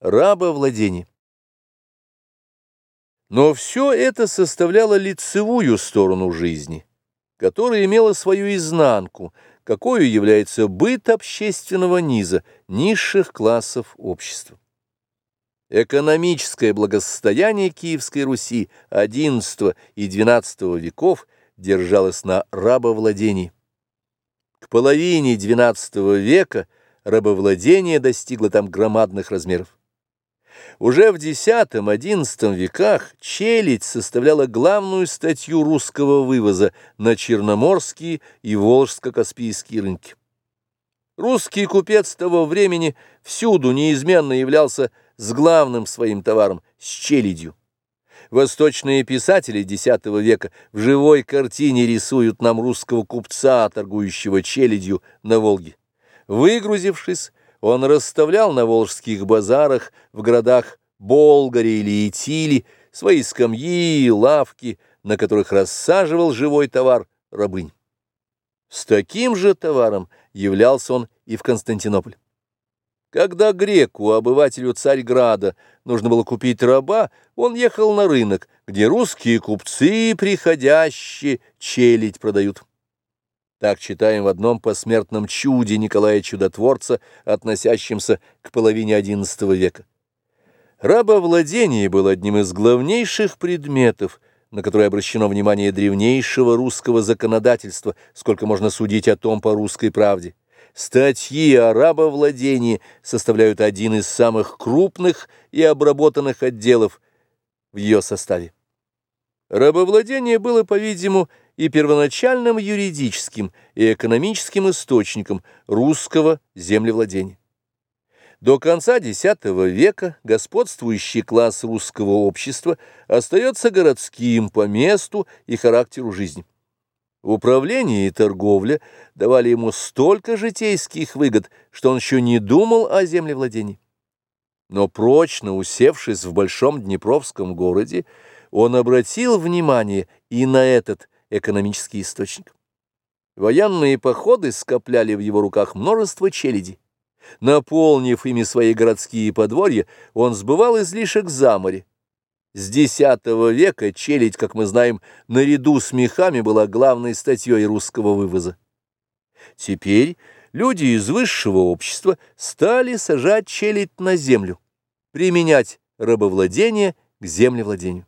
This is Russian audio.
Рабовладение. Но все это составляло лицевую сторону жизни, которая имела свою изнанку, какой является быт общественного низа, низших классов общества. Экономическое благосостояние Киевской Руси XI и XII веков держалось на рабовладении. К половине XII века рабовладение достигло там громадных размеров. Уже в X-XI веках челядь составляла главную статью русского вывоза на черноморские и волжско-каспийские рынки. Русский купец того времени всюду неизменно являлся с главным своим товаром – с челядью. Восточные писатели X века в живой картине рисуют нам русского купца, торгующего челядью на Волге. Выгрузившись, он расставлял на волжских базарах в городах Болгаре или Итили свои скамьи и лавки, на которых рассаживал живой товар рабынь. С таким же товаром являлся он и в Константинополь. Когда греку, обывателю Царьграда, нужно было купить раба, он ехал на рынок, где русские купцы, приходящие, челядь продают. Так читаем в одном посмертном чуде Николая Чудотворца, относящемся к половине XI века. Рабовладение было одним из главнейших предметов, на которые обращено внимание древнейшего русского законодательства, сколько можно судить о том по русской правде. Статьи о рабовладении составляют один из самых крупных и обработанных отделов в ее составе. Рабовладение было, по-видимому, и первоначальным юридическим и экономическим источником русского землевладения. До конца X века господствующий класс русского общества остается городским по месту и характеру жизни. Управление и торговля давали ему столько житейских выгод, что он еще не думал о землевладении. Но прочно усевшись в большом Днепровском городе, он обратил внимание и на этот экономический источник. Военные походы скопляли в его руках множество челяди. Наполнив ими свои городские подворья, он сбывал излишек за море. С X века челядь, как мы знаем, наряду с мехами была главной статьей русского вывоза. Теперь люди из высшего общества стали сажать челядь на землю, применять рабовладение к землевладению.